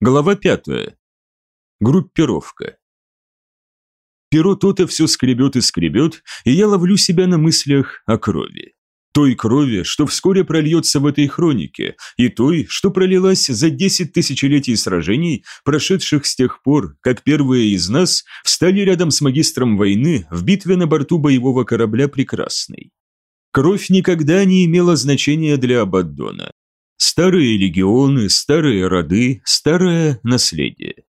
Глава пятая. Группировка. Перо то-то все скребет и скребет, и я ловлю себя на мыслях о крови. Той крови, что вскоре прольется в этой хронике, и той, что пролилась за десять тысячелетий сражений, прошедших с тех пор, как первые из нас встали рядом с магистром войны в битве на борту боевого корабля «Прекрасный». Кровь никогда не имела значения для Абаддона. Старые легионы, старые роды, старое наследие.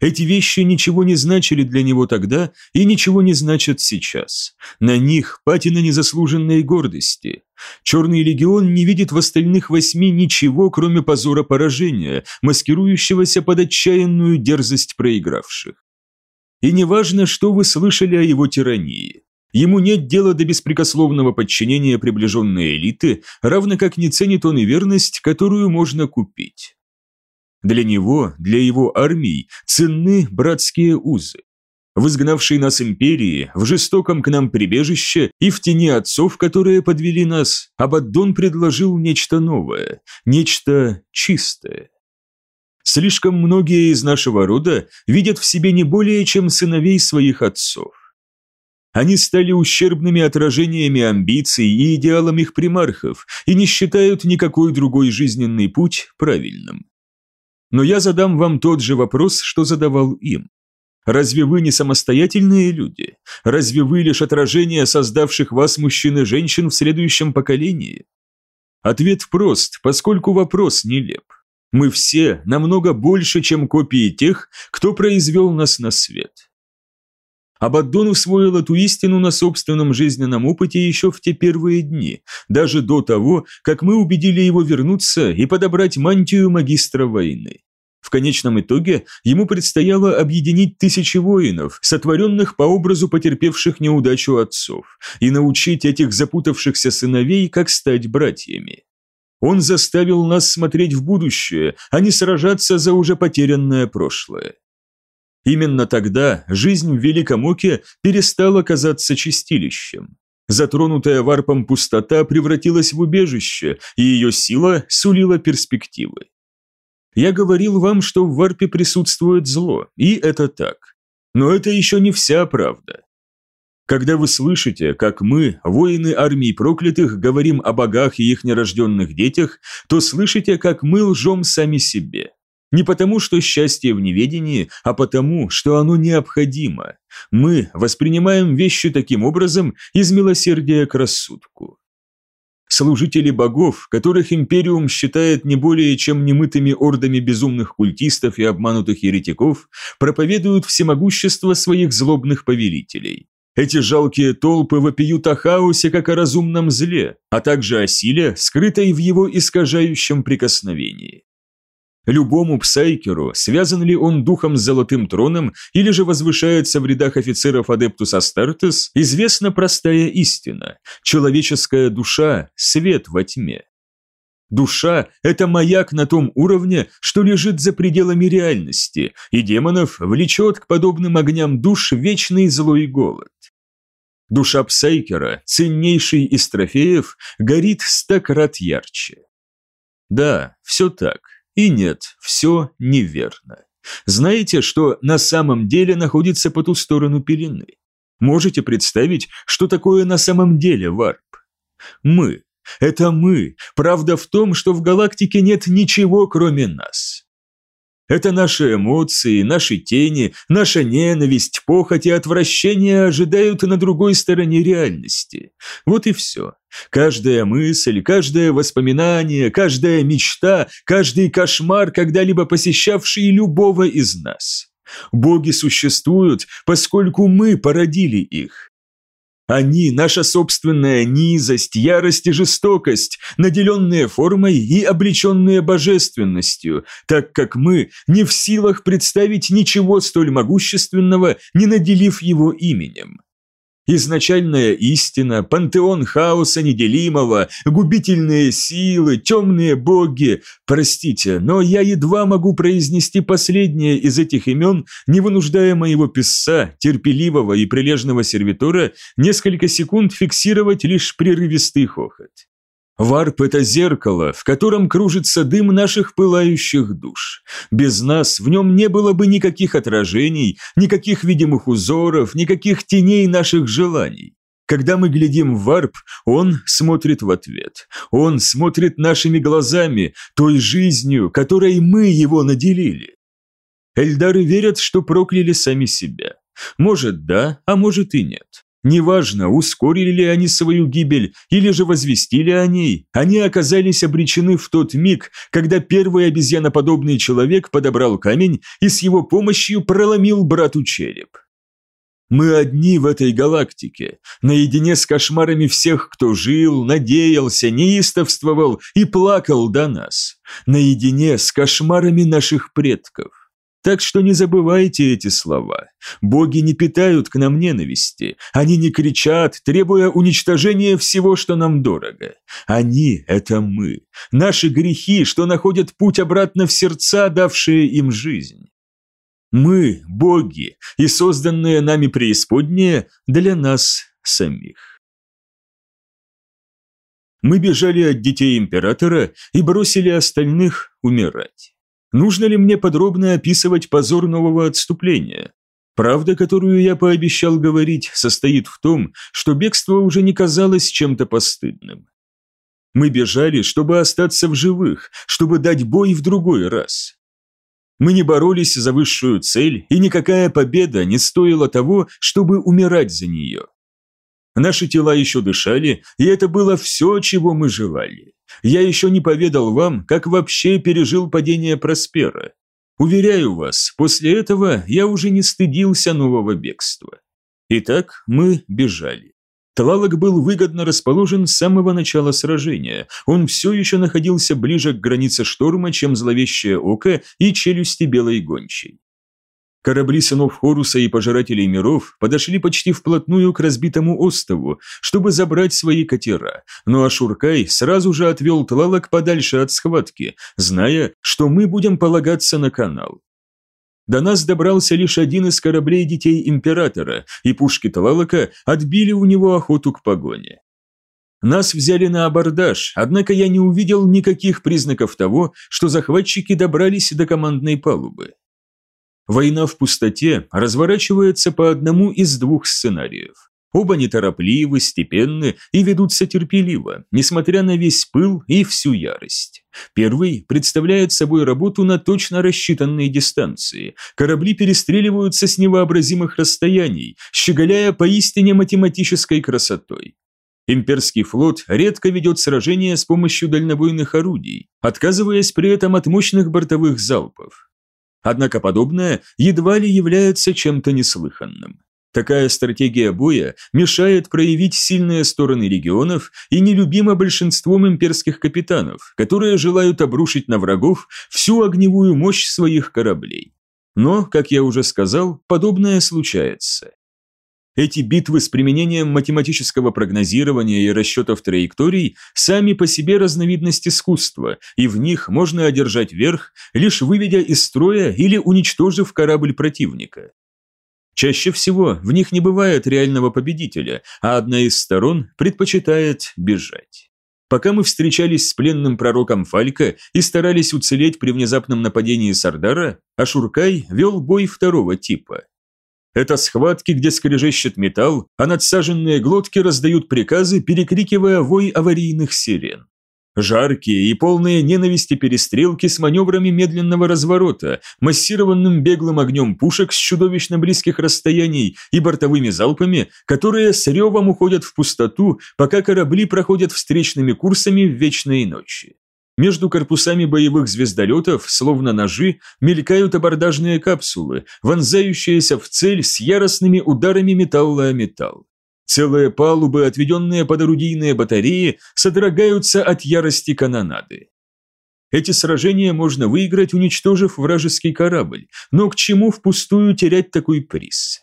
Эти вещи ничего не значили для него тогда и ничего не значат сейчас. На них патина незаслуженной гордости. Черный легион не видит в остальных восьми ничего, кроме позора поражения, маскирующегося под отчаянную дерзость проигравших. И неважно, что вы слышали о его тирании. Ему нет дела до беспрекословного подчинения приближенной элиты, равно как не ценит он и верность, которую можно купить. Для него, для его армий, ценны братские узы. В изгнавшей нас империи, в жестоком к нам прибежище и в тени отцов, которые подвели нас, Абаддон предложил нечто новое, нечто чистое. Слишком многие из нашего рода видят в себе не более чем сыновей своих отцов. Они стали ущербными отражениями амбиций и идеалам их примархов и не считают никакой другой жизненный путь правильным. Но я задам вам тот же вопрос, что задавал им. Разве вы не самостоятельные люди? Разве вы лишь отражение создавших вас мужчин и женщин в следующем поколении? Ответ прост, поскольку вопрос нелеп. Мы все намного больше, чем копии тех, кто произвел нас на свет. Абаддон усвоил эту истину на собственном жизненном опыте еще в те первые дни, даже до того, как мы убедили его вернуться и подобрать мантию магистра войны. В конечном итоге ему предстояло объединить тысячи воинов, сотворенных по образу потерпевших неудачу отцов, и научить этих запутавшихся сыновей, как стать братьями. Он заставил нас смотреть в будущее, а не сражаться за уже потерянное прошлое. Именно тогда жизнь в Великом Оке перестала казаться чистилищем. Затронутая варпом пустота превратилась в убежище, и ее сила сулила перспективы. Я говорил вам, что в варпе присутствует зло, и это так. Но это еще не вся правда. Когда вы слышите, как мы, воины армии проклятых, говорим о богах и их нерожденных детях, то слышите, как мы лжем сами себе. Не потому, что счастье в неведении, а потому, что оно необходимо. Мы воспринимаем вещи таким образом из милосердия к рассудку. Служители богов, которых Империум считает не более чем немытыми ордами безумных культистов и обманутых еретиков, проповедуют всемогущество своих злобных повелителей. Эти жалкие толпы вопиют о хаосе как о разумном зле, а также о силе, скрытой в его искажающем прикосновении. Любому псайкеру, связан ли он духом с Золотым Троном или же возвышается в рядах офицеров Адептус Астартес, известна простая истина – человеческая душа – свет во тьме. Душа – это маяк на том уровне, что лежит за пределами реальности, и демонов влечет к подобным огням душ вечный злой голод. Душа Псайкера, ценнейший из трофеев, горит сто крат ярче. Да, все так. И нет, все неверно. Знаете, что на самом деле находится по ту сторону пелены? Можете представить, что такое на самом деле варп? Мы. Это мы. Правда в том, что в галактике нет ничего, кроме нас. Это наши эмоции, наши тени, наша ненависть, похоть и отвращение ожидают на другой стороне реальности. Вот и все. Каждая мысль, каждое воспоминание, каждая мечта, каждый кошмар, когда-либо посещавший любого из нас. Боги существуют, поскольку мы породили их. Они – наша собственная низость, ярость и жестокость, наделенные формой и облеченные божественностью, так как мы не в силах представить ничего столь могущественного, не наделив его именем. Изначальная истина, пантеон хаоса неделимого, губительные силы, темные боги. Простите, но я едва могу произнести последнее из этих имен, не вынуждая моего писца, терпеливого и прилежного сервитора, несколько секунд фиксировать лишь прерывистый хохот. Варп – это зеркало, в котором кружится дым наших пылающих душ. Без нас в нем не было бы никаких отражений, никаких видимых узоров, никаких теней наших желаний. Когда мы глядим в варп, он смотрит в ответ. Он смотрит нашими глазами, той жизнью, которой мы его наделили. Эльдары верят, что прокляли сами себя. Может, да, а может и нет. Неважно, ускорили ли они свою гибель или же возвестили о ней, они оказались обречены в тот миг, когда первый обезьяноподобный человек подобрал камень и с его помощью проломил брату череп. Мы одни в этой галактике, наедине с кошмарами всех, кто жил, надеялся, неистовствовал и плакал до нас, наедине с кошмарами наших предков. Так что не забывайте эти слова. Боги не питают к нам ненависти. Они не кричат, требуя уничтожения всего, что нам дорого. Они – это мы. Наши грехи, что находят путь обратно в сердца, давшие им жизнь. Мы – боги, и созданные нами преисподние для нас самих. Мы бежали от детей императора и бросили остальных умирать. Нужно ли мне подробно описывать позор нового отступления? Правда, которую я пообещал говорить, состоит в том, что бегство уже не казалось чем-то постыдным. Мы бежали, чтобы остаться в живых, чтобы дать бой в другой раз. Мы не боролись за высшую цель, и никакая победа не стоила того, чтобы умирать за нее. Наши тела еще дышали, и это было все, чего мы желали. Я еще не поведал вам, как вообще пережил падение Проспера. Уверяю вас, после этого я уже не стыдился нового бегства. Итак, мы бежали. Тлалок был выгодно расположен с самого начала сражения. Он все еще находился ближе к границе шторма, чем зловещее око и челюсти белой гончей. Корабли сынов Хоруса и Пожирателей миров подошли почти вплотную к разбитому острову, чтобы забрать свои катера, но Ашуркай сразу же отвел Тлалок подальше от схватки, зная, что мы будем полагаться на канал. До нас добрался лишь один из кораблей детей Императора, и пушки Тлалока отбили у него охоту к погоне. Нас взяли на абордаж, однако я не увидел никаких признаков того, что захватчики добрались до командной палубы. Война в пустоте разворачивается по одному из двух сценариев. Оба неторопливы, степенны и ведутся терпеливо, несмотря на весь пыл и всю ярость. Первый представляет собой работу на точно рассчитанной дистанции. Корабли перестреливаются с невообразимых расстояний, щеголяя поистине математической красотой. Имперский флот редко ведет сражения с помощью дальнобойных орудий, отказываясь при этом от мощных бортовых залпов. Однако подобное едва ли является чем-то неслыханным. Такая стратегия боя мешает проявить сильные стороны регионов и нелюбима большинством имперских капитанов, которые желают обрушить на врагов всю огневую мощь своих кораблей. Но, как я уже сказал, подобное случается. Эти битвы с применением математического прогнозирования и расчетов траекторий сами по себе разновидность искусства, и в них можно одержать верх, лишь выведя из строя или уничтожив корабль противника. Чаще всего в них не бывает реального победителя, а одна из сторон предпочитает бежать. Пока мы встречались с пленным пророком Фалька и старались уцелеть при внезапном нападении Сардара, Ашуркай вел бой второго типа. Это схватки, где скрежещет металл, а надсаженные глотки раздают приказы, перекрикивая вой аварийных сирен. Жаркие и полные ненависти перестрелки с маневрами медленного разворота, массированным беглым огнем пушек с чудовищно близких расстояний и бортовыми залпами, которые с ревом уходят в пустоту, пока корабли проходят встречными курсами в вечные ночи. Между корпусами боевых звездолетов, словно ножи, мелькают абордажные капсулы, вонзающиеся в цель с яростными ударами металла о металл. Целые палубы, отведенные под орудийные батареи, содрогаются от ярости канонады. Эти сражения можно выиграть, уничтожив вражеский корабль, но к чему впустую терять такой приз?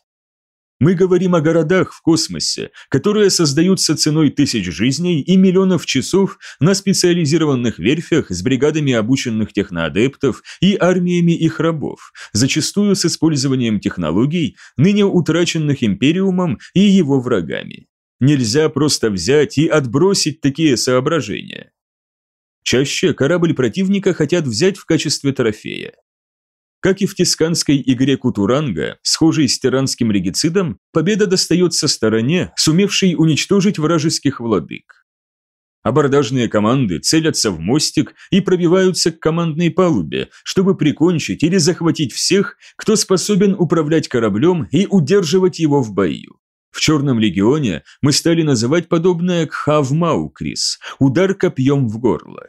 Мы говорим о городах в космосе, которые создаются ценой тысяч жизней и миллионов часов на специализированных верфях с бригадами обученных техноадептов и армиями их рабов, зачастую с использованием технологий, ныне утраченных Империумом и его врагами. Нельзя просто взять и отбросить такие соображения. Чаще корабль противника хотят взять в качестве трофея. Как и в тисканской игре Кутуранга, схожей с тиранским регицидом, победа достается стороне, сумевшей уничтожить вражеских владык. Абордажные команды целятся в мостик и пробиваются к командной палубе, чтобы прикончить или захватить всех, кто способен управлять кораблем и удерживать его в бою. В Черном легионе мы стали называть подобное кхавмаукрис – удар копьем в горло.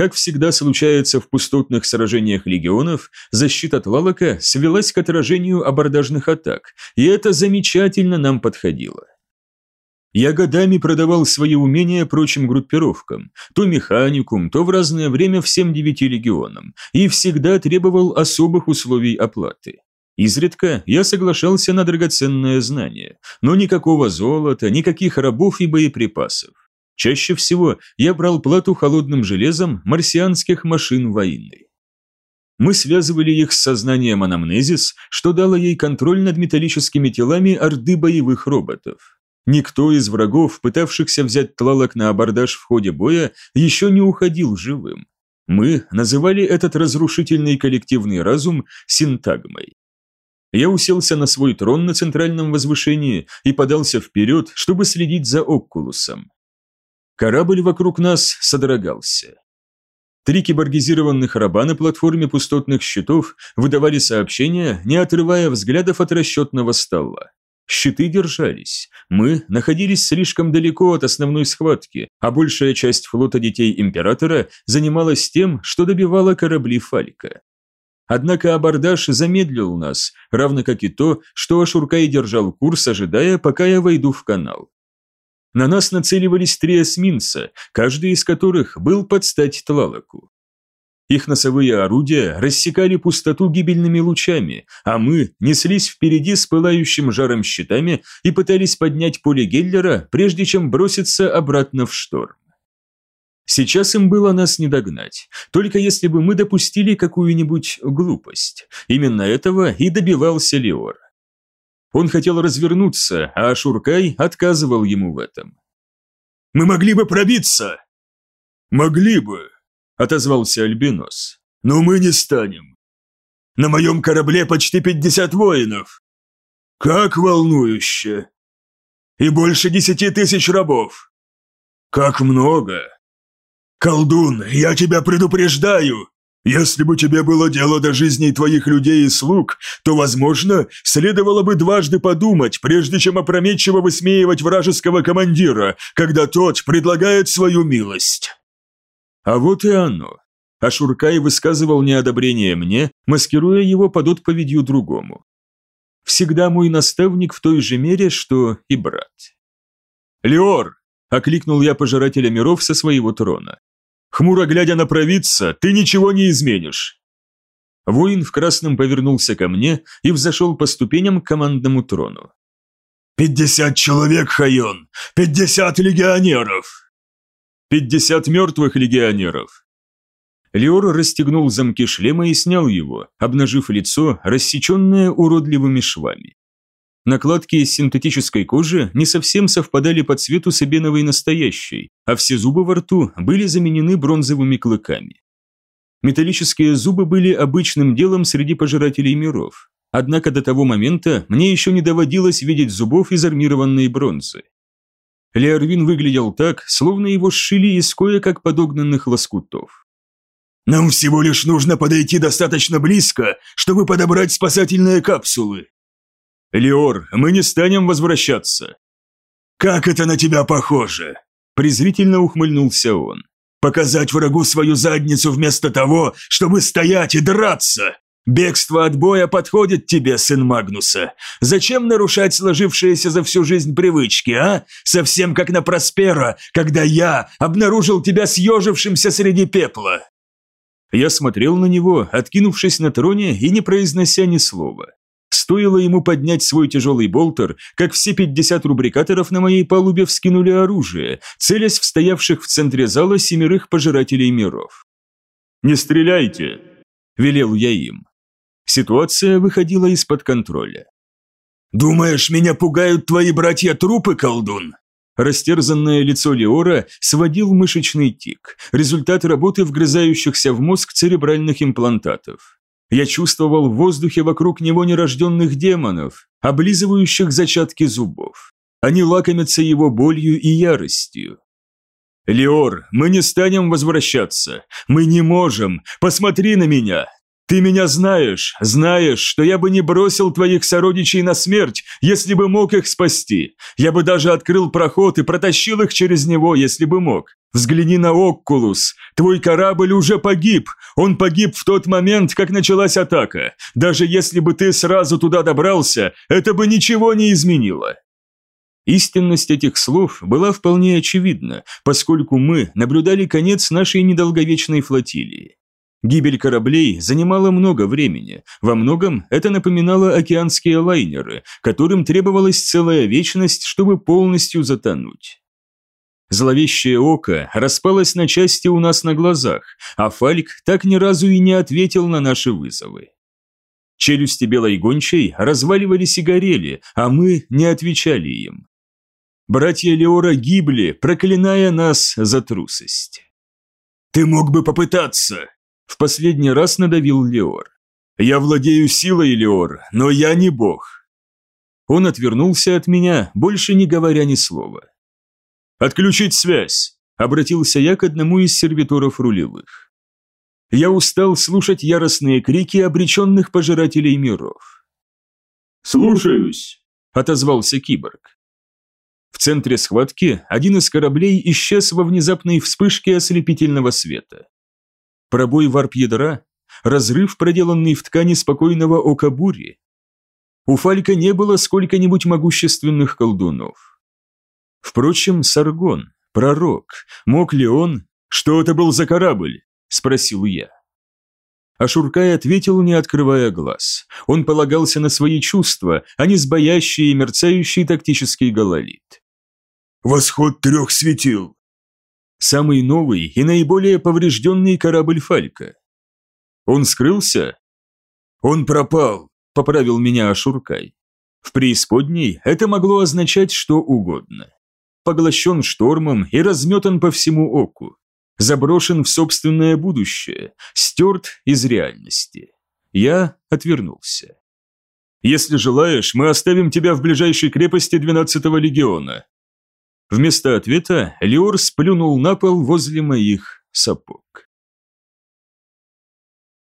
Как всегда случается в пустотных сражениях легионов, защита Тлалака свелась к отражению абордажных атак, и это замечательно нам подходило. Я годами продавал свои умения прочим группировкам, то механикум, то в разное время всем девяти легионам, и всегда требовал особых условий оплаты. Изредка я соглашался на драгоценное знание, но никакого золота, никаких рабов и боеприпасов. Чаще всего я брал плату холодным железом марсианских машин войны. Мы связывали их с сознанием анамнезис, что дало ей контроль над металлическими телами орды боевых роботов. Никто из врагов, пытавшихся взять Тлалок на абордаж в ходе боя, еще не уходил живым. Мы называли этот разрушительный коллективный разум синтагмой. Я уселся на свой трон на центральном возвышении и подался вперед, чтобы следить за Оккулусом. Корабль вокруг нас содрогался. Три киборгизированных раба на платформе пустотных щитов выдавали сообщения, не отрывая взглядов от расчетного стола. Щиты держались. Мы находились слишком далеко от основной схватки, а большая часть флота детей Императора занималась тем, что добивала корабли Фалика. Однако абордаж замедлил нас, равно как и то, что Ашуркай держал курс, ожидая, пока я войду в канал. На нас нацеливались три эсминца, каждый из которых был под стать Тлалаку. Их носовые орудия рассекали пустоту гибельными лучами, а мы неслись впереди с пылающим жаром щитами и пытались поднять поле Геллера, прежде чем броситься обратно в шторм. Сейчас им было нас не догнать, только если бы мы допустили какую-нибудь глупость. Именно этого и добивался Леор. Он хотел развернуться, а Шуркай отказывал ему в этом. «Мы могли бы пробиться!» «Могли бы», отозвался Альбинос. «Но мы не станем. На моем корабле почти пятьдесят воинов. Как волнующе! И больше десяти тысяч рабов. Как много! Колдун, я тебя предупреждаю! Если бы тебе было дело до жизней твоих людей и слуг, то, возможно, следовало бы дважды подумать, прежде чем опрометчиво высмеивать вражеского командира, когда тот предлагает свою милость. А вот и оно. Ашуркай высказывал неодобрение мне, маскируя его под отповедью другому. Всегда мой наставник в той же мере, что и брат. «Леор!» – окликнул я пожирателя миров со своего трона. «Хмуро глядя на провидца, ты ничего не изменишь!» Воин в красном повернулся ко мне и взошел по ступеням к командному трону. «Пятьдесят человек, Хайон! Пятьдесят легионеров!» Пятьдесят мертвых легионеров!» Леор расстегнул замки шлема и снял его, обнажив лицо, рассеченное уродливыми швами. Накладки из синтетической кожи не совсем совпадали по цвету с эбеновой настоящей, а все зубы во рту были заменены бронзовыми клыками. Металлические зубы были обычным делом среди пожирателей миров, однако до того момента мне еще не доводилось видеть зубов из армированной бронзы. Леорвин выглядел так, словно его сшили из кое-как подогнанных лоскутов. «Нам всего лишь нужно подойти достаточно близко, чтобы подобрать спасательные капсулы». «Леор, мы не станем возвращаться». «Как это на тебя похоже?» презрительно ухмыльнулся он. «Показать врагу свою задницу вместо того, чтобы стоять и драться! Бегство от боя подходит тебе, сын Магнуса. Зачем нарушать сложившиеся за всю жизнь привычки, а? Совсем как на Проспера, когда я обнаружил тебя съежившимся среди пепла. Я смотрел на него, откинувшись на троне и не произнося ни слова. Стоило ему поднять свой тяжелый болтер, как все 50 рубрикаторов на моей палубе вскинули оружие, целясь в стоявших в центре зала семерых пожирателей миров. «Не стреляйте!» – велел я им. Ситуация выходила из-под контроля. «Думаешь, меня пугают твои братья-трупы, колдун?» Растерзанное лицо Леора сводил мышечный тик, результат работы вгрызающихся в мозг церебральных имплантатов. Я чувствовал в воздухе вокруг него нерожденных демонов, облизывающих зачатки зубов. Они лакомятся его болью и яростью. «Леор, мы не станем возвращаться. Мы не можем. Посмотри на меня. Ты меня знаешь, знаешь, что я бы не бросил твоих сородичей на смерть, если бы мог их спасти. Я бы даже открыл проход и протащил их через него, если бы мог. Взгляни на Оккулус. Твой корабль уже погиб. Он погиб в тот момент, как началась атака. Даже если бы ты сразу туда добрался, это бы ничего не изменило. Истинность этих слов была вполне очевидна, поскольку мы наблюдали конец нашей недолговечной флотилии. Гибель кораблей занимала много времени, во многом это напоминало океанские лайнеры, которым требовалась целая вечность, чтобы полностью затонуть. Зловещее око распалось на части у нас на глазах, а Фальк так ни разу и не ответил на наши вызовы. Челюсти белой гончей разваливались и горели, а мы не отвечали им. Братья Леора гибли, проклиная нас за трусость. «Ты мог бы попытаться!» В последний раз надавил Леор. «Я владею силой, Леор, но я не бог». Он отвернулся от меня, больше не говоря ни слова. «Отключить связь!» – обратился я к одному из сервиторов рулевых. Я устал слушать яростные крики обреченных пожирателей миров. «Слушаюсь!» – отозвался киборг. В центре схватки один из кораблей исчез во внезапной вспышке ослепительного света. Пробой варп-ядра, разрыв, проделанный в ткани спокойного ока бури. У Фалька не было сколько-нибудь могущественных колдунов. Впрочем, Саргон, пророк, мог ли он... «Что это был за корабль?» – спросил я. Ашуркай ответил, не открывая глаз. Он полагался на свои чувства, а не сбоящий и мерцающий тактический гололит. «Восход трех светил», Самый новый и наиболее поврежденный корабль Фалька. Он скрылся? Он пропал, поправил меня Ашуркай. В преисподней это могло означать что угодно. Поглощен штормом и разметан по всему оку. Заброшен в собственное будущее, стерт из реальности. Я отвернулся. «Если желаешь, мы оставим тебя в ближайшей крепости 12-го легиона», Вместо ответа Леор сплюнул на пол возле моих сапог.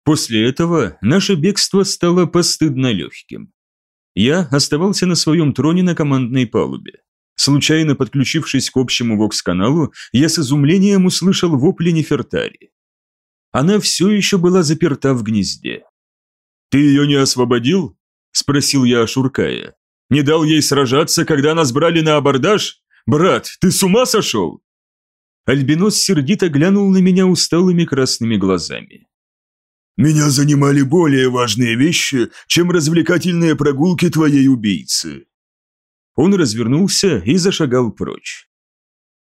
После этого наше бегство стало постыдно легким. Я оставался на своем троне на командной палубе. Случайно подключившись к общему вокс-каналу, я с изумлением услышал вопли Нефертари. Она все еще была заперта в гнезде. «Ты ее не освободил?» – спросил я Ашуркая. «Не дал ей сражаться, когда нас брали на абордаж? «Брат, ты с ума сошел?» Альбинос сердито глянул на меня усталыми красными глазами. «Меня занимали более важные вещи, чем развлекательные прогулки твоей убийцы». Он развернулся и зашагал прочь.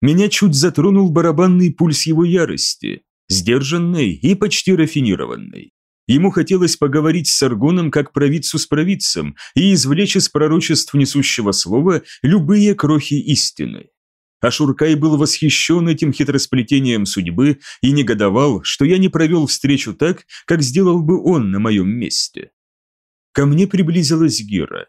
Меня чуть затронул барабанный пульс его ярости, сдержанной и почти рафинированной. Ему хотелось поговорить с Аргоном как провидцу с провидцем и извлечь из пророчеств несущего слова любые крохи истины. А Шуркай был восхищен этим хитросплетением судьбы и негодовал, что я не провел встречу так, как сделал бы он на моем месте. Ко мне приблизилась Гера.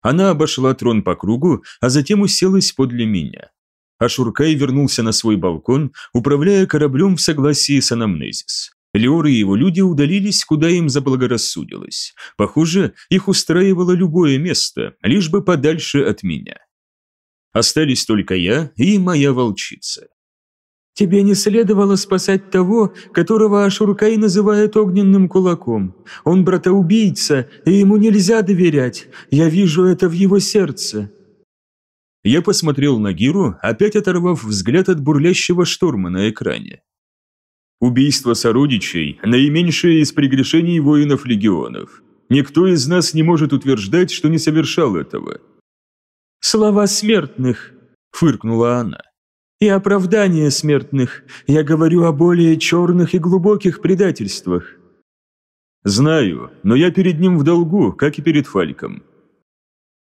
Она обошла трон по кругу, а затем уселась подле меня. А Шуркай вернулся на свой балкон, управляя кораблем в согласии с анамнезис. Леор и его люди удалились, куда им заблагорассудилось. Похоже, их устраивало любое место, лишь бы подальше от меня. Остались только я и моя волчица. «Тебе не следовало спасать того, которого Ашуркай называет огненным кулаком. Он братоубийца, и ему нельзя доверять. Я вижу это в его сердце». Я посмотрел на Гиру, опять оторвав взгляд от бурлящего шторма на экране. Убийство сородичей – наименьшее из прегрешений воинов-легионов. Никто из нас не может утверждать, что не совершал этого». «Слова смертных», – фыркнула она. «И оправдания смертных. Я говорю о более черных и глубоких предательствах». «Знаю, но я перед ним в долгу, как и перед Фальком».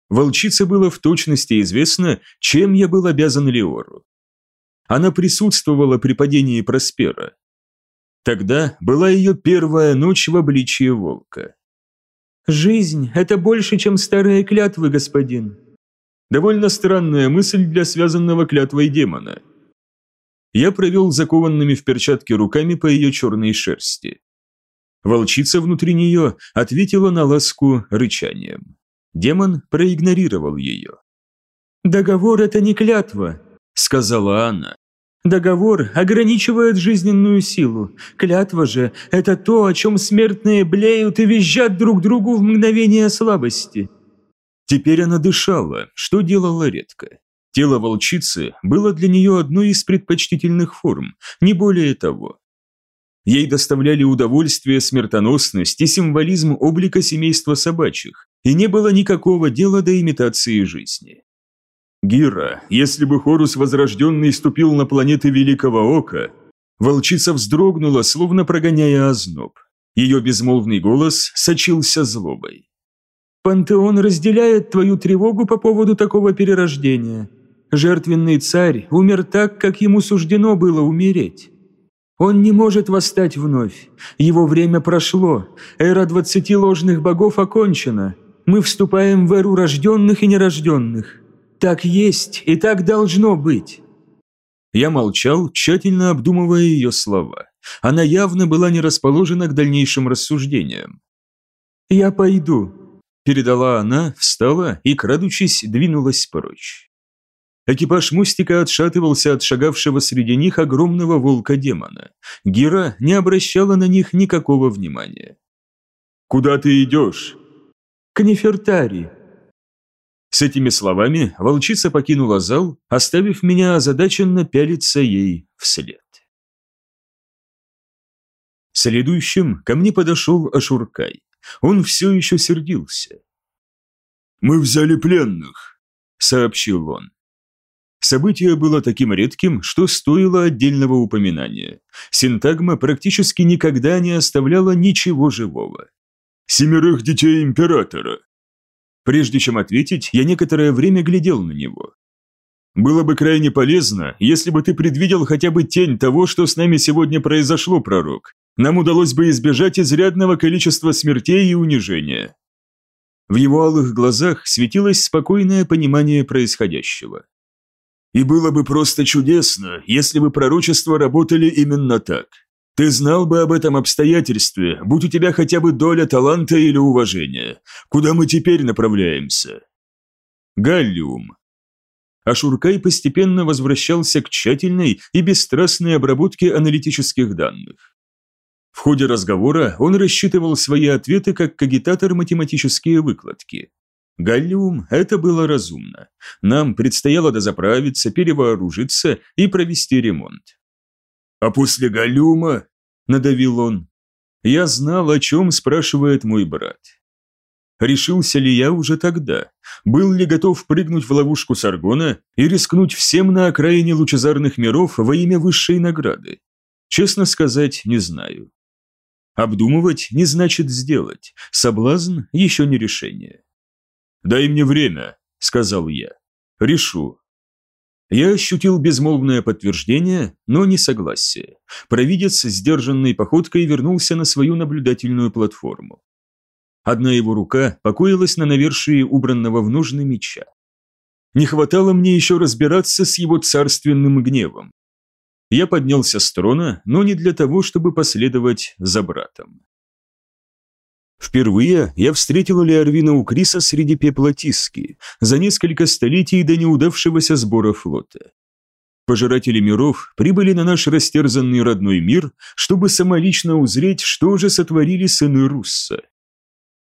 Волчице было в точности известно, чем я был обязан Леору. Она присутствовала при падении Проспера. Тогда была ее первая ночь в обличье волка. «Жизнь – это больше, чем старые клятвы, господин». Довольно странная мысль для связанного клятвой демона. Я провел закованными в перчатки руками по ее черной шерсти. Волчица внутри нее ответила на ласку рычанием. Демон проигнорировал ее. «Договор – это не клятва», – сказала она. «Договор ограничивает жизненную силу. Клятва же – это то, о чем смертные блеют и визжат друг другу в мгновение слабости». Теперь она дышала, что делала редко. Тело волчицы было для нее одной из предпочтительных форм, не более того. Ей доставляли удовольствие смертоносность и символизм облика семейства собачьих, и не было никакого дела до имитации жизни. Гира, если бы Хорус Возрожденный ступил на планеты Великого Ока, волчица вздрогнула, словно прогоняя озноб. Ее безмолвный голос сочился злобой. «Пантеон разделяет твою тревогу по поводу такого перерождения. Жертвенный царь умер так, как ему суждено было умереть. Он не может восстать вновь. Его время прошло. Эра двадцати ложных богов окончена. Мы вступаем в эру рожденных и нерожденных. Так есть и так должно быть». Я молчал, тщательно обдумывая ее слова. Она явно была не расположена к дальнейшим рассуждениям. «Я пойду», – передала она, встала и, крадучись, двинулась прочь. Экипаж мустика отшатывался от шагавшего среди них огромного волка-демона. Гера не обращала на них никакого внимания. «Куда ты идешь?» «К Нефертари». С этими словами волчица покинула зал, оставив меня озадаченно пялиться ей вслед. Следующим ко мне подошел Ашуркай. Он все еще сердился. «Мы взяли пленных», — сообщил он. Событие было таким редким, что стоило отдельного упоминания. Синтагма практически никогда не оставляла ничего живого. «Семерых детей императора». Прежде чем ответить, я некоторое время глядел на него. «Было бы крайне полезно, если бы ты предвидел хотя бы тень того, что с нами сегодня произошло, пророк. Нам удалось бы избежать изрядного количества смертей и унижения». В его алых глазах светилось спокойное понимание происходящего. И было бы просто чудесно, если бы пророчества работали именно так. Ты знал бы об этом обстоятельстве, будь у тебя хотя бы доля таланта или уважения. Куда мы теперь направляемся? Галлиум. Ашуркай постепенно возвращался к тщательной и бесстрастной обработке аналитических данных. В ходе разговора он рассчитывал свои ответы как кагитатор математические выкладки. Галлиум – это было разумно. Нам предстояло дозаправиться, перевооружиться и провести ремонт. «А после Галлиума?» – надавил он. Я знал, о чем спрашивает мой брат. Решился ли я уже тогда? Был ли готов прыгнуть в ловушку Саргона и рискнуть всем на окраине лучезарных миров во имя высшей награды? Честно сказать, не знаю. Обдумывать не значит сделать, соблазн еще не решение. «Дай мне время», – сказал я. «Решу». Я ощутил безмолвное подтверждение, но не согласие. Провидец сдержанной походкой вернулся на свою наблюдательную платформу. Одна его рука покоилась на навершии убранного в ножны меча. Не хватало мне еще разбираться с его царственным гневом. Я поднялся с трона, но не для того, чтобы последовать за братом. Впервые я встретил Леорвина у Криса среди пепла Тиски, за несколько столетий до неудавшегося сбора флота. Пожиратели миров прибыли на наш растерзанный родной мир, чтобы самолично узреть, что же сотворили сыны Русса.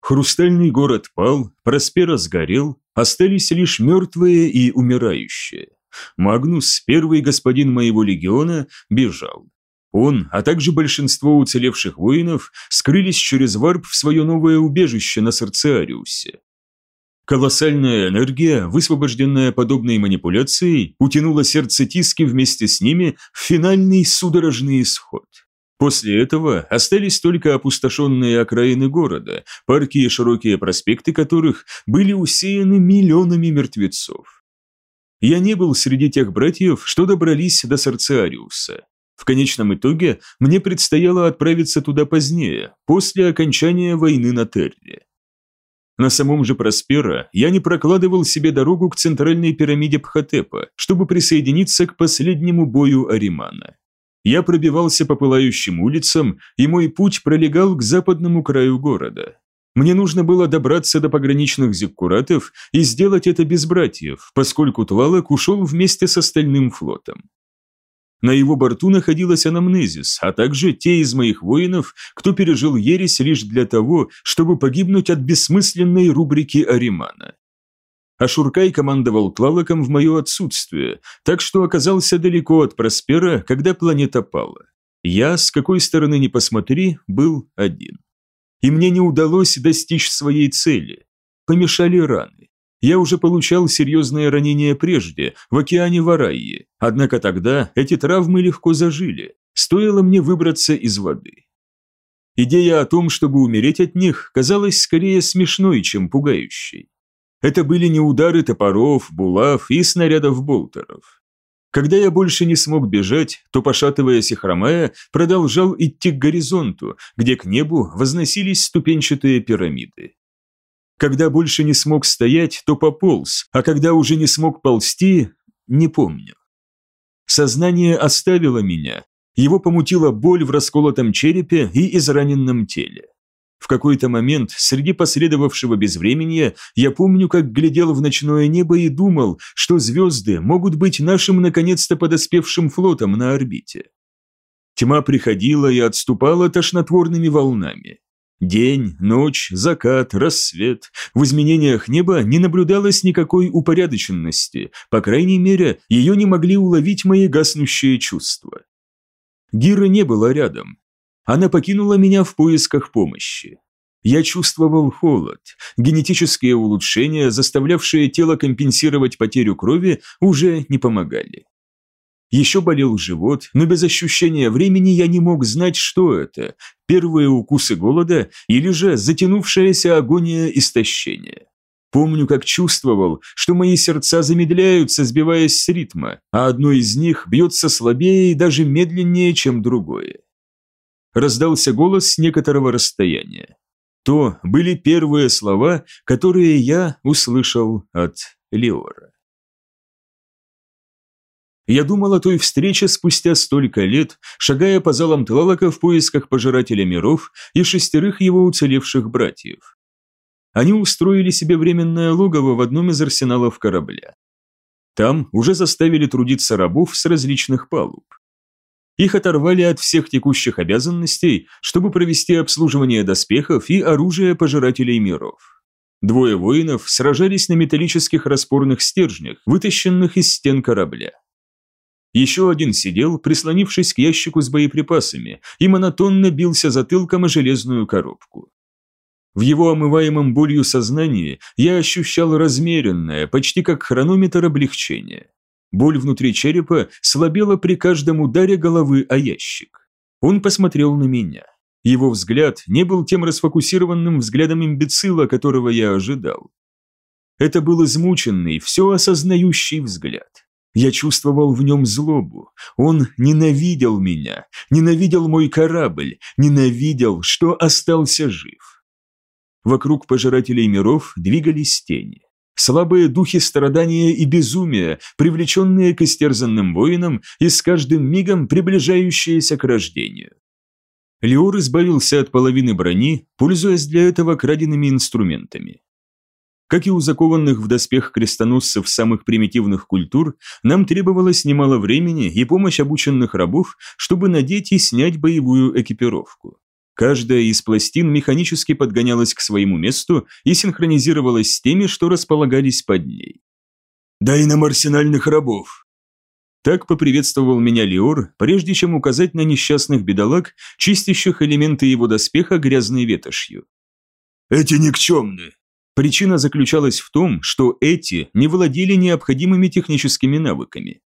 Хрустальный город пал, Проспера сгорел, остались лишь мертвые и умирающие. Магнус, первый господин моего легиона, бежал. Он, а также большинство уцелевших воинов скрылись через варп в свое новое убежище на Сарциариусе. Колоссальная энергия, высвобожденная подобной манипуляцией, утянула сердце Тиски вместе с ними в финальный судорожный исход. После этого остались только опустошенные окраины города, парки и широкие проспекты которых были усеяны миллионами мертвецов. Я не был среди тех братьев, что добрались до Сарциариуса. В конечном итоге мне предстояло отправиться туда позднее, после окончания войны на Терре. На самом же Проспера я не прокладывал себе дорогу к центральной пирамиде Пхотепа, чтобы присоединиться к последнему бою Аримана. Я пробивался по пылающим улицам, и мой путь пролегал к западному краю города. Мне нужно было добраться до пограничных зиккуратов и сделать это без братьев, поскольку Тлалок ушел вместе с остальным флотом. На его борту находилась анамнезис, а также те из моих воинов, кто пережил ересь лишь для того, чтобы погибнуть от бессмысленной рубрики Аримана. Ашуркай командовал Тлалоком в мое отсутствие, так что оказался далеко от Проспера, когда планета пала. Я, с какой стороны ни посмотри, был один. И мне не удалось достичь своей цели. Помешали раны. Я уже получал серьезные ранения прежде, в океане Варайи, однако тогда эти травмы легко зажили, стоило мне выбраться из воды. Идея о том, чтобы умереть от них, казалась скорее смешной, чем пугающей. Это были не удары топоров, булав и снарядов-болтеров. Когда я больше не смог бежать, то, пошатываясь и хромая, продолжал идти к горизонту, где к небу возносились ступенчатые пирамиды. Когда больше не смог стоять, то пополз, а когда уже не смог ползти, не помню. Сознание оставило меня, его помутила боль в расколотом черепе и израненном теле. В какой-то момент, среди последовавшего безвременья, я помню, как глядел в ночное небо и думал, что звезды могут быть нашим наконец-то подоспевшим флотом на орбите. Тьма приходила и отступала тошнотворными волнами. День, ночь, закат, рассвет. В изменениях неба не наблюдалось никакой упорядоченности, по крайней мере, ее не могли уловить мои гаснущие чувства. Гира не была рядом. Она покинула меня в поисках помощи. Я чувствовал холод. Генетические улучшения, заставлявшие тело компенсировать потерю крови, уже не помогали. Еще болел живот, но без ощущения времени я не мог знать, что это – первые укусы голода или же затянувшаяся агония истощения. Помню, как чувствовал, что мои сердца замедляются, сбиваясь с ритма, а одно из них бьется слабее и даже медленнее, чем другое. Раздался голос с некоторого расстояния. То были первые слова, которые я услышал от Леора. Я думал о той встрече спустя столько лет, шагая по залам Тлалака в поисках пожирателя миров и шестерых его уцелевших братьев. Они устроили себе временное логово в одном из арсеналов корабля. Там уже заставили трудиться рабов с различных палуб. Их оторвали от всех текущих обязанностей, чтобы провести обслуживание доспехов и оружия пожирателей миров. Двое воинов сражались на металлических распорных стержнях, вытащенных из стен корабля. Еще один сидел, прислонившись к ящику с боеприпасами, и монотонно бился затылком о железную коробку. В его омываемом болью сознании я ощущал размеренное, почти как хронометр облегчения. Боль внутри черепа слабела при каждом ударе головы о ящик. Он посмотрел на меня. Его взгляд не был тем расфокусированным взглядом имбецила, которого я ожидал. Это был измученный, все осознающий взгляд. Я чувствовал в нем злобу. Он ненавидел меня, ненавидел мой корабль, ненавидел, что остался жив. Вокруг пожирателей миров двигались тени. Слабые духи страдания и безумия, привлеченные к истерзанным воинам и с каждым мигом приближающиеся к рождению. Леор избавился от половины брони, пользуясь для этого краденными инструментами. Как и у закованных в доспех крестоносцев самых примитивных культур, нам требовалось немало времени и помощь обученных рабов, чтобы надеть и снять боевую экипировку. Каждая из пластин механически подгонялась к своему месту и синхронизировалась с теми, что располагались под ней. «Дай нам арсенальных рабов!» Так поприветствовал меня Леор, прежде чем указать на несчастных бедолаг, чистящих элементы его доспеха грязной ветошью. «Эти никчемные! Причина заключалась в том, что эти не владели необходимыми техническими навыками.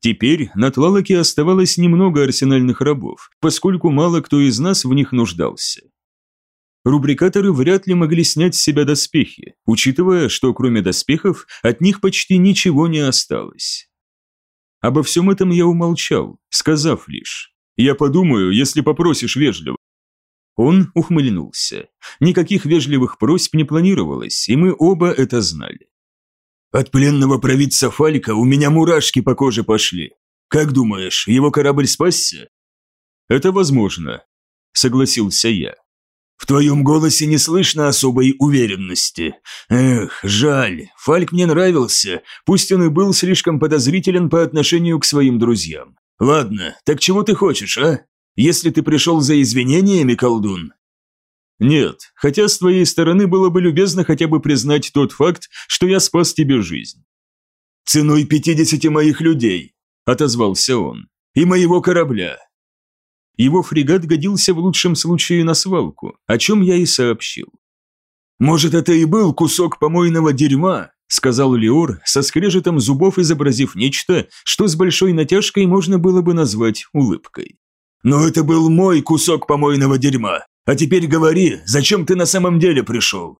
Теперь на Тлалаке оставалось немного арсенальных рабов, поскольку мало кто из нас в них нуждался. Рубрикаторы вряд ли могли снять с себя доспехи, учитывая, что кроме доспехов от них почти ничего не осталось. Обо всем этом я умолчал, сказав лишь «Я подумаю, если попросишь вежливо». Он ухмыльнулся. Никаких вежливых просьб не планировалось, и мы оба это знали. От пленного провидца Фалька у меня мурашки по коже пошли. Как думаешь, его корабль спасся? Это возможно, согласился я. В твоем голосе не слышно особой уверенности. Эх, жаль, Фальк мне нравился, пусть он и был слишком подозрителен по отношению к своим друзьям. Ладно, так чего ты хочешь, а? Если ты пришел за извинениями, колдун, нет, хотя с твоей стороны было бы любезно хотя бы признать тот факт, что я спас тебе жизнь. Ценой пятидесяти моих людей, отозвался он, и моего корабля. Его фрегат годился в лучшем случае на свалку, о чем я и сообщил. «Может, это и был кусок помойного дерьма», – сказал Леор, со скрежетом зубов изобразив нечто, что с большой натяжкой можно было бы назвать улыбкой. «Но это был мой кусок помойного дерьма, а теперь говори, зачем ты на самом деле пришел?»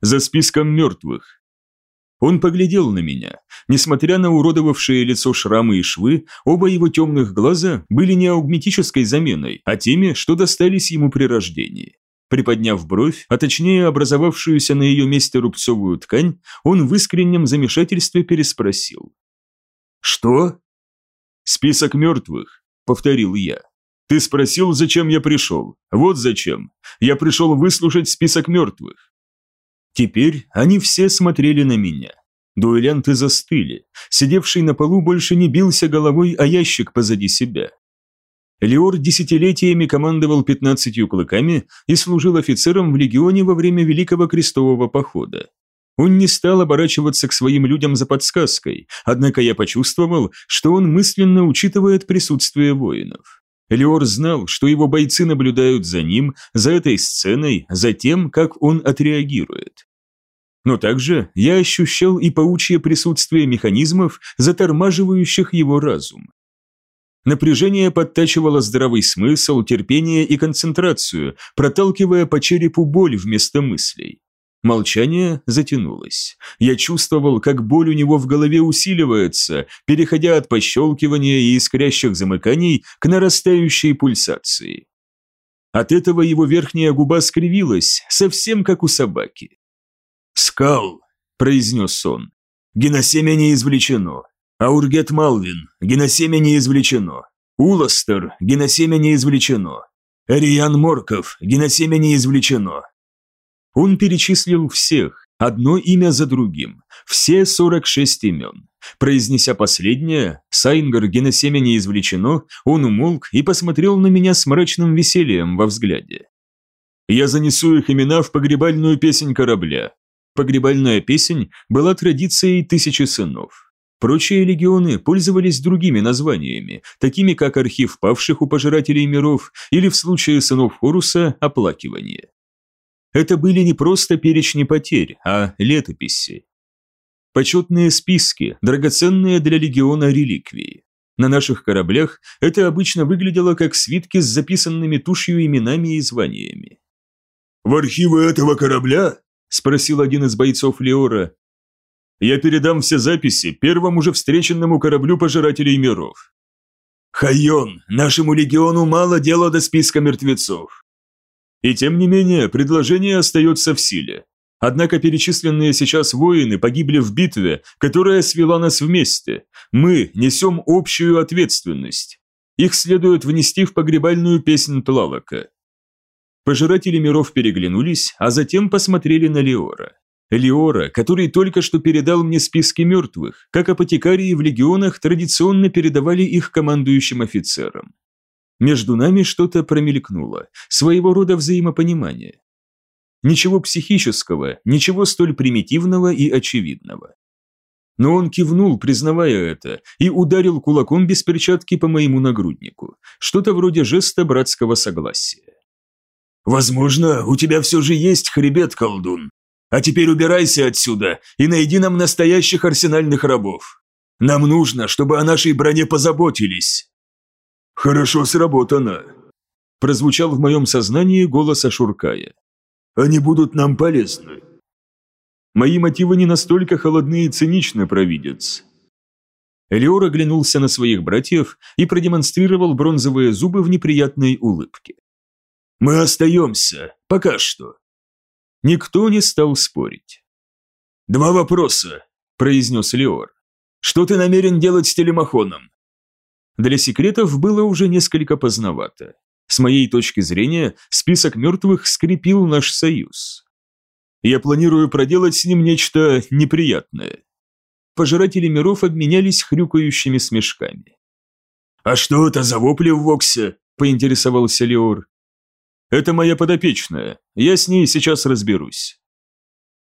«За списком мертвых». Он поглядел на меня. Несмотря на уродовавшие лицо шрамы и швы, оба его темных глаза были не аугметической заменой, а теми, что достались ему при рождении. Приподняв бровь, а точнее образовавшуюся на ее месте рубцовую ткань, он в искреннем замешательстве переспросил. «Что?» «Список мертвых», — повторил я. Ты спросил, зачем я пришел. Вот зачем. Я пришел выслушать список мертвых. Теперь они все смотрели на меня. Дуэлянты застыли. Сидевший на полу больше не бился головой о ящик позади себя. Леор десятилетиями командовал пятнадцатью клыками и служил офицером в легионе во время Великого Крестового Похода. Он не стал оборачиваться к своим людям за подсказкой, однако я почувствовал, что он мысленно учитывает присутствие воинов. Леор знал, что его бойцы наблюдают за ним, за этой сценой, за тем, как он отреагирует. Но также я ощущал и паучье присутствие механизмов, затормаживающих его разум. Напряжение подтачивало здравый смысл, терпение и концентрацию, проталкивая по черепу боль вместо мыслей. Молчание затянулось. Я чувствовал, как боль у него в голове усиливается, переходя от пощелкивания и искрящих замыканий к нарастающей пульсации. От этого его верхняя губа скривилась, совсем как у собаки. «Скал», – произнес он, – «геносемя не извлечено. Аургет Малвин, геносемя не извлечено. Уластер, геносемя не извлечено. Эриан Морков, геносемя не извлечено. Он перечислил всех, одно имя за другим, все 46 имен. Произнеся последнее, Сайнгар геносемя не извлечено, он умолк и посмотрел на меня с мрачным весельем во взгляде. «Я занесу их имена в погребальную песнь корабля». Погребальная песнь была традицией тысячи сынов. Прочие легионы пользовались другими названиями, такими как архив павших у пожирателей миров или в случае сынов Хоруса оплакивание. Это были не просто перечни потерь, а летописи. Почетные списки, драгоценные для легиона реликвии. На наших кораблях это обычно выглядело как свитки с записанными тушью именами и званиями. «В архивы этого корабля?» – спросил один из бойцов Леора. «Я передам все записи первому же встреченному кораблю пожирателей миров». «Хайон, нашему легиону мало дела до списка мертвецов. И тем не менее, предложение остается в силе. Однако перечисленные сейчас воины погибли в битве, которая свела нас вместе. Мы несем общую ответственность. Их следует внести в погребальную песнь Тлалока. Пожиратели миров переглянулись, а затем посмотрели на Леора. Леора, который только что передал мне списки мертвых, как апотекарии в легионах традиционно передавали их командующим офицерам. Между нами что-то промелькнуло, своего рода взаимопонимание. Ничего психического, ничего столь примитивного и очевидного. Но он кивнул, признавая это, и ударил кулаком без перчатки по моему нагруднику, что-то вроде жеста братского согласия. «Возможно, у тебя все же есть хребет, колдун. А теперь убирайся отсюда и найди нам настоящих арсенальных рабов. Нам нужно, чтобы о нашей броне позаботились». «Хорошо сработано», – прозвучал в моем сознании голос Ашуркая. «Они будут нам полезны». Мои мотивы не настолько холодны и циничны, провидец. Элиор оглянулся на своих братьев и продемонстрировал бронзовые зубы в неприятной улыбке. «Мы остаемся, пока что». Никто не стал спорить. «Два вопроса», – произнес Леор. «Что ты намерен делать с телемахоном?» Для секретов было уже несколько поздновато. С моей точки зрения, список мертвых скрепил наш союз. Я планирую проделать с ним нечто неприятное. Пожиратели миров обменялись хрюкающими смешками. «А что это за вопли в Воксе?» – поинтересовался Леор. «Это моя подопечная, я с ней сейчас разберусь».